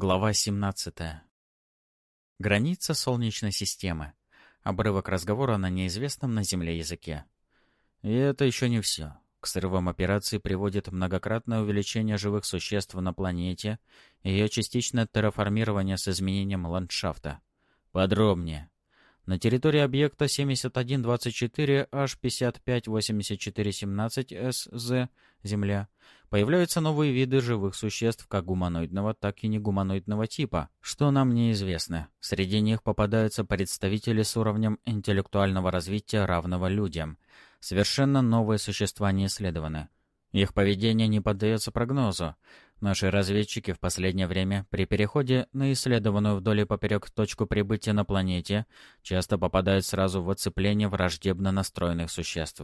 Глава 17. Граница Солнечной системы. Обрывок разговора на неизвестном на Земле языке. И это еще не все. К срывам операции приводит многократное увеличение живых существ на планете и ее частичное терраформирование с изменением ландшафта. Подробнее. На территории объекта 7124H558417СЗ Земля появляются новые виды живых существ как гуманоидного, так и негуманоидного типа, что нам неизвестно. Среди них попадаются представители с уровнем интеллектуального развития равного людям. Совершенно новые существа не исследованы. Их поведение не поддается прогнозу. Наши разведчики в последнее время при переходе на исследованную вдоль и поперек точку прибытия на планете часто попадают сразу в оцепление враждебно настроенных существ.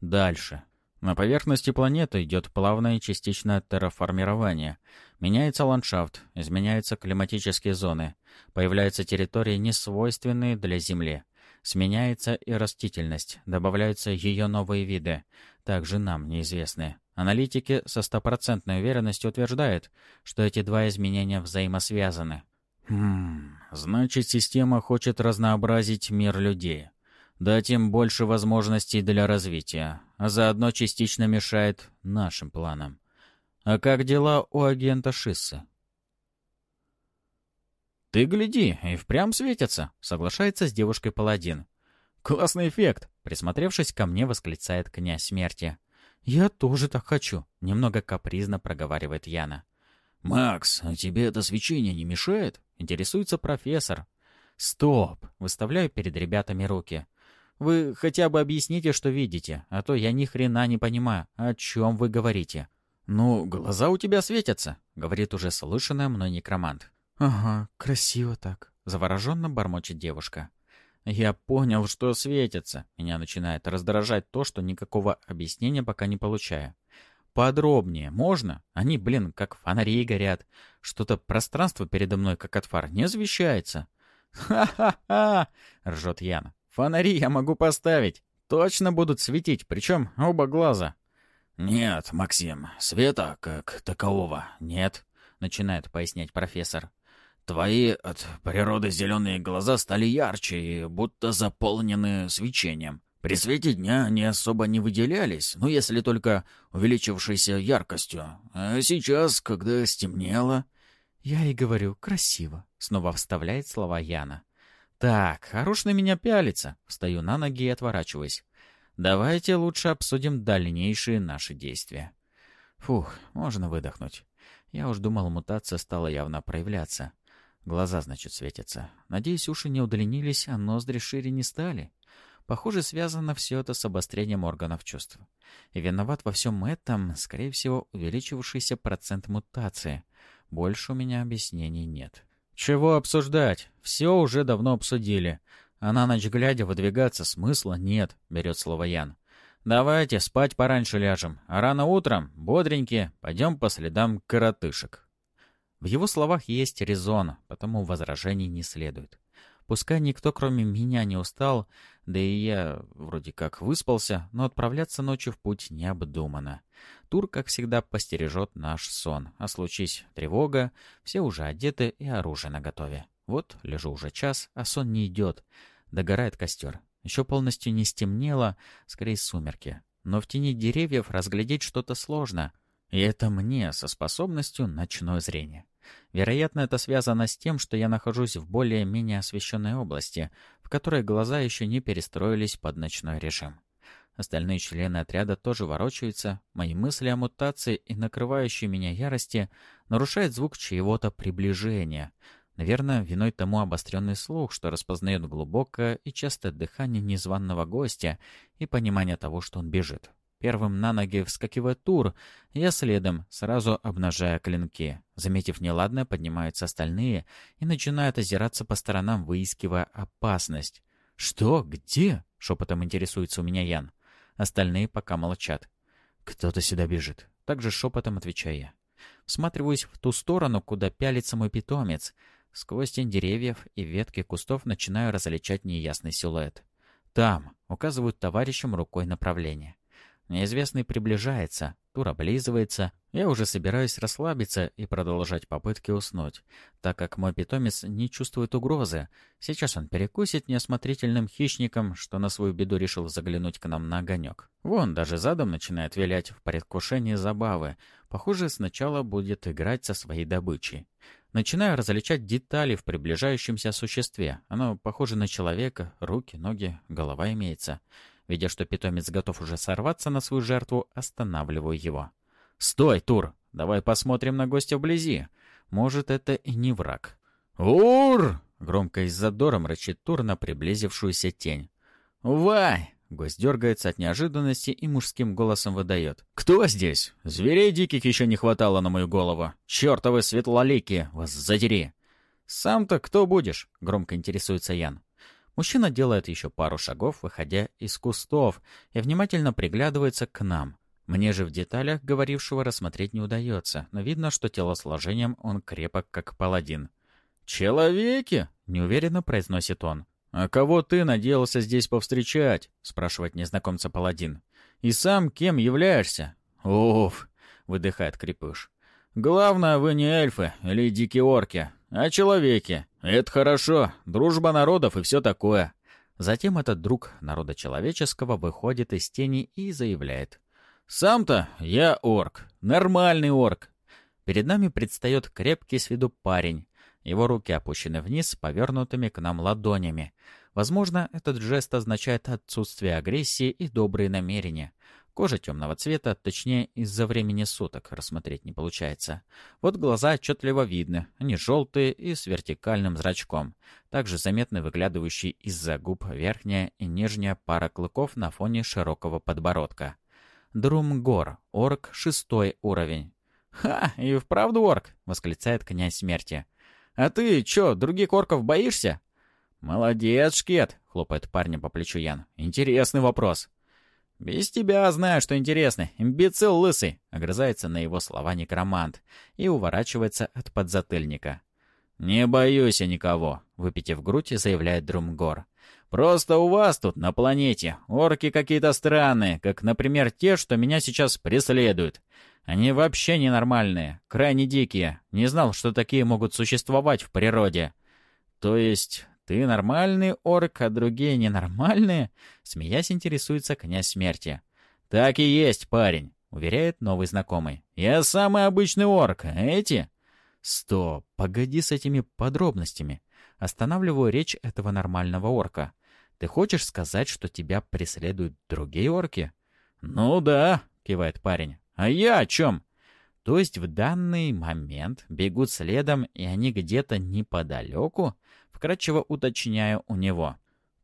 Дальше. На поверхности планеты идет плавное частичное терраформирование. Меняется ландшафт, изменяются климатические зоны, появляются территории, несвойственные для Земли. Сменяется и растительность, добавляются ее новые виды, также нам неизвестные. Аналитики со стопроцентной уверенностью утверждают, что эти два изменения взаимосвязаны. Хм, значит, система хочет разнообразить мир людей дать им больше возможностей для развития, а заодно частично мешает нашим планам. А как дела у агента Шиссы? «Ты гляди, и впрямь светится», — соглашается с девушкой паладин. «Классный эффект!» — присмотревшись ко мне, восклицает князь смерти. «Я тоже так хочу», — немного капризно проговаривает Яна. «Макс, а тебе это свечение не мешает?» — интересуется профессор. «Стоп!» — выставляю перед ребятами руки. Вы хотя бы объясните, что видите, а то я ни хрена не понимаю, о чем вы говорите». «Ну, глаза у тебя светятся», — говорит уже слышанная мной некромант. «Ага, красиво так», — завороженно бормочет девушка. «Я понял, что светятся». Меня начинает раздражать то, что никакого объяснения пока не получаю. «Подробнее можно? Они, блин, как фонари горят. Что-то пространство передо мной, как от фар, не освещается». «Ха-ха-ха!» — ржет Яна. Фонари я могу поставить. Точно будут светить, причем оба глаза. «Нет, Максим, света как такового нет», — начинает пояснять профессор. «Твои от природы зеленые глаза стали ярче и будто заполнены свечением. При свете дня они особо не выделялись, ну если только увеличившейся яркостью. А сейчас, когда стемнело...» «Я и говорю, красиво», — снова вставляет слова Яна. «Так, хорош на меня пялиться!» Встаю на ноги и отворачиваюсь. «Давайте лучше обсудим дальнейшие наши действия». Фух, можно выдохнуть. Я уж думал, мутация стала явно проявляться. Глаза, значит, светятся. Надеюсь, уши не удлинились, а ноздри шире не стали. Похоже, связано все это с обострением органов чувств. И виноват во всем этом, скорее всего, увеличившийся процент мутации. Больше у меня объяснений нет. «Чего обсуждать? Все уже давно обсудили. А на ночь глядя выдвигаться смысла нет», — берет слово Ян. «Давайте спать пораньше ляжем, а рано утром, бодренькие, пойдем по следам коротышек». В его словах есть резон, потому возражений не следует. Пускай никто, кроме меня, не устал, да и я вроде как выспался, но отправляться ночью в путь необдуманно. Тур, как всегда, постережет наш сон. А случись тревога, все уже одеты и оружие наготове. Вот, лежу уже час, а сон не идет. Догорает костер. Еще полностью не стемнело, скорее сумерки. Но в тени деревьев разглядеть что-то сложно. И это мне со способностью ночное зрение. Вероятно, это связано с тем, что я нахожусь в более-менее освещенной области, в которой глаза еще не перестроились под ночной режим. Остальные члены отряда тоже ворочаются. Мои мысли о мутации и накрывающей меня ярости нарушает звук чьего-то приближения. Наверное, виной тому обостренный слух, что распознает глубокое и частое дыхание незваного гостя и понимание того, что он бежит. Первым на ноги вскакивает Тур, я следом, сразу обнажая клинки. Заметив неладное, поднимаются остальные и начинают озираться по сторонам, выискивая опасность. «Что? Где?» — шепотом интересуется у меня Ян. Остальные пока молчат. «Кто-то сюда бежит», — также шепотом отвечаю я. Всматриваюсь в ту сторону, куда пялится мой питомец. Сквозь тень деревьев и ветки кустов начинаю различать неясный силуэт. «Там», — указывают товарищам рукой направление. Неизвестный приближается, Тур облизывается. Я уже собираюсь расслабиться и продолжать попытки уснуть, так как мой питомец не чувствует угрозы. Сейчас он перекусит неосмотрительным хищником, что на свою беду решил заглянуть к нам на огонек. Вон, даже задом начинает вилять в предвкушении забавы. Похоже, сначала будет играть со своей добычей. Начинаю различать детали в приближающемся существе. Оно похоже на человека, руки, ноги, голова имеется. Видя, что питомец готов уже сорваться на свою жертву, останавливаю его. «Стой, Тур! Давай посмотрим на гостя вблизи. Может, это и не враг». «Ур!» — громко и с задором рычит Тур на приблизившуюся тень. «Вай!» — гость дергается от неожиданности и мужским голосом выдает. «Кто здесь? Зверей диких еще не хватало на мою голову. Чертовы светлолики, вас задери!» «Сам-то кто будешь?» — громко интересуется Ян. Мужчина делает еще пару шагов, выходя из кустов, и внимательно приглядывается к нам. Мне же в деталях говорившего рассмотреть не удается, но видно, что телосложением он крепок, как паладин. «Человеки!» — неуверенно произносит он. «А кого ты надеялся здесь повстречать?» — спрашивает незнакомца паладин. «И сам кем являешься?» «Уф!» — выдыхает крепыш. «Главное, вы не эльфы или дикие орки, а человеки. Это хорошо, дружба народов и все такое. Затем этот друг народа человеческого выходит из тени и заявляет. «Сам-то я орк, нормальный орк». Перед нами предстает крепкий с виду парень. Его руки опущены вниз, повернутыми к нам ладонями. Возможно, этот жест означает отсутствие агрессии и добрые намерения. Кожа темного цвета, точнее, из-за времени суток рассмотреть не получается. Вот глаза отчетливо видны, они желтые и с вертикальным зрачком. Также заметны выглядывающие из-за губ верхняя и нижняя пара клыков на фоне широкого подбородка. Друмгор, орк, шестой уровень. «Ха, и вправду орк!» — восклицает князь смерти. «А ты чё, других орков боишься?» «Молодец, Шкет!» — хлопает парня по плечу Ян. «Интересный вопрос». «Без тебя знаю, что интересно. Имбецил лысый!» — огрызается на его слова некромант и уворачивается от подзатыльника. «Не боюсь я никого», — выпитив грудь, заявляет Друмгор. «Просто у вас тут, на планете, орки какие-то странные, как, например, те, что меня сейчас преследуют. Они вообще ненормальные, крайне дикие. Не знал, что такие могут существовать в природе. То есть «Ты нормальный орк, а другие ненормальные?» Смеясь, интересуется князь смерти. «Так и есть, парень», — уверяет новый знакомый. «Я самый обычный орк, а эти...» «Стоп, погоди с этими подробностями. Останавливаю речь этого нормального орка. Ты хочешь сказать, что тебя преследуют другие орки?» «Ну да», — кивает парень. «А я о чем?» То есть в данный момент бегут следом, и они где-то неподалеку? Вкратчиво уточняю у него.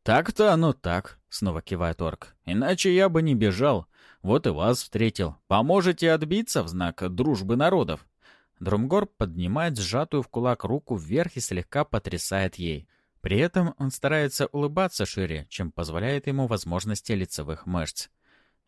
«Так-то оно так», — снова кивает орк. «Иначе я бы не бежал. Вот и вас встретил. Поможете отбиться в знак дружбы народов». Друмгор поднимает сжатую в кулак руку вверх и слегка потрясает ей. При этом он старается улыбаться шире, чем позволяет ему возможности лицевых мышц.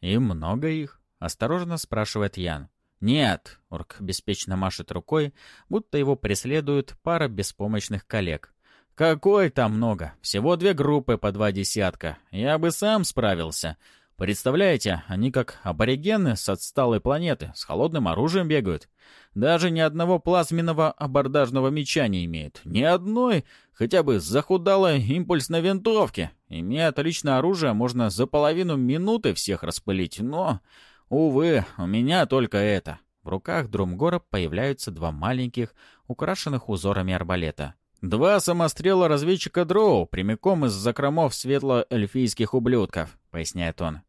«И много их?» — осторожно спрашивает Ян. «Нет», — орк беспечно машет рукой, будто его преследуют пара беспомощных коллег. «Какой там много? Всего две группы по два десятка. Я бы сам справился. Представляете, они как аборигены с отсталой планеты, с холодным оружием бегают. Даже ни одного плазменного абордажного меча не имеют. Ни одной, хотя бы захудалой импульсной винтовки. Имея отличное оружие, можно за половину минуты всех распылить, но, увы, у меня только это». В руках Друмгора появляются два маленьких, украшенных узорами арбалета. «Два самострела разведчика Дроу прямиком из закромов светло-эльфийских ублюдков», — поясняет он.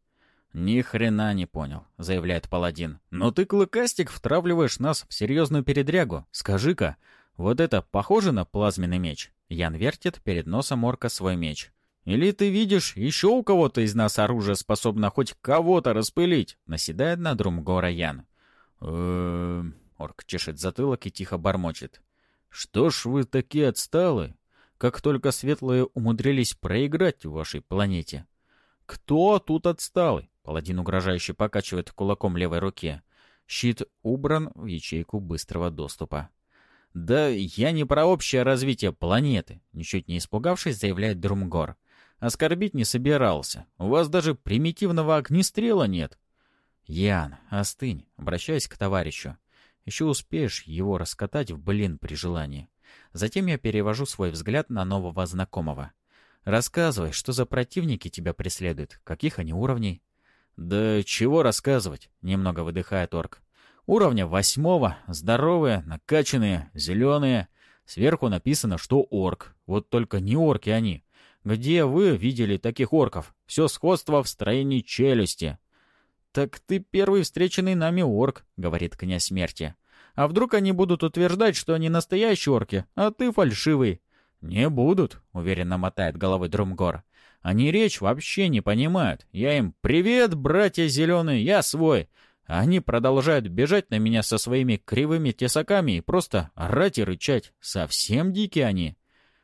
«Ни хрена не понял», — заявляет паладин. «Но ты, клыкастик, втравливаешь нас в серьезную передрягу. Скажи-ка, вот это похоже на плазменный меч?» Ян вертит перед носом орка свой меч. «Или ты видишь, еще у кого-то из нас оружие способно хоть кого-то распылить?» — наседает на Друмгора Ян. Орк чешет затылок и тихо бормочет. Что ж вы такие отсталые? Как только светлые умудрились проиграть в вашей планете. Кто тут отсталый? Паладин угрожающе покачивает кулаком левой руки. Щит убран в ячейку быстрого доступа. «Да я не про общее развитие планеты», — ничуть не испугавшись, заявляет Друмгор. «Оскорбить не собирался. У вас даже примитивного огнестрела нет». «Ян, остынь», обращаясь к товарищу. «Еще успеешь его раскатать в блин при желании». Затем я перевожу свой взгляд на нового знакомого. «Рассказывай, что за противники тебя преследуют, каких они уровней?» «Да чего рассказывать?» — немного выдыхает орк. «Уровня восьмого, здоровые, накачанные, зеленые. Сверху написано, что орк. Вот только не орки они. Где вы видели таких орков? Все сходство в строении челюсти». «Так ты первый встреченный нами орк», — говорит князь смерти. «А вдруг они будут утверждать, что они настоящие орки, а ты фальшивый?» «Не будут», — уверенно мотает головой Друмгор. «Они речь вообще не понимают. Я им «Привет, братья зеленые, я свой». Они продолжают бежать на меня со своими кривыми тесаками и просто орать и рычать. Совсем дикие они.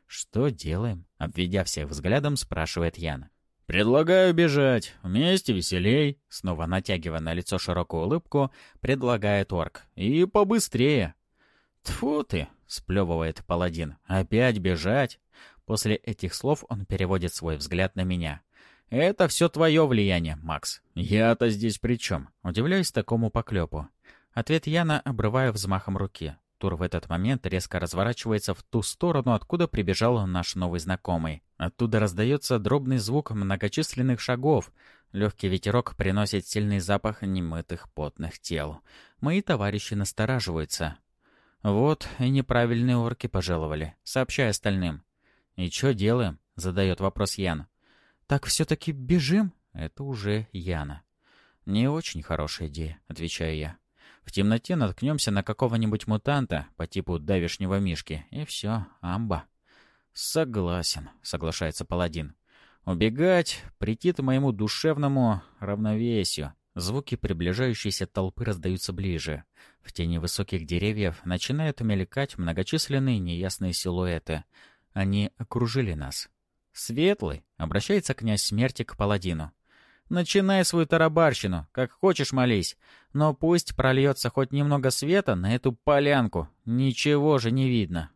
«Что делаем?» — обведя всех взглядом, спрашивает Яна. «Предлагаю бежать. Вместе веселей», — снова натягивая на лицо широкую улыбку, предлагает орк. «И побыстрее». «Тьфу ты!» — сплевывает паладин. «Опять бежать?» После этих слов он переводит свой взгляд на меня. «Это все твое влияние, Макс. Я-то здесь при чем?» Удивляюсь такому поклепу. Ответ Яна обрываю взмахом руки. Тур в этот момент резко разворачивается в ту сторону, откуда прибежал наш новый знакомый. Оттуда раздается дробный звук многочисленных шагов. Легкий ветерок приносит сильный запах немытых потных тел. Мои товарищи настораживаются. Вот и неправильные орки пожаловали, сообщая остальным. «И что делаем?» — задает вопрос Ян. «Так все-таки бежим?» — это уже Яна. «Не очень хорошая идея», — отвечаю я. В темноте наткнемся на какого-нибудь мутанта по типу давишнего мишки, и все, амба. «Согласен», — соглашается паладин. «Убегать претит моему душевному равновесию». Звуки приближающейся толпы раздаются ближе. В тени высоких деревьев начинают мелькать многочисленные неясные силуэты. Они окружили нас. «Светлый», — обращается князь смерти к паладину. Начинай свою тарабарщину, как хочешь молись. Но пусть прольется хоть немного света на эту полянку. Ничего же не видно.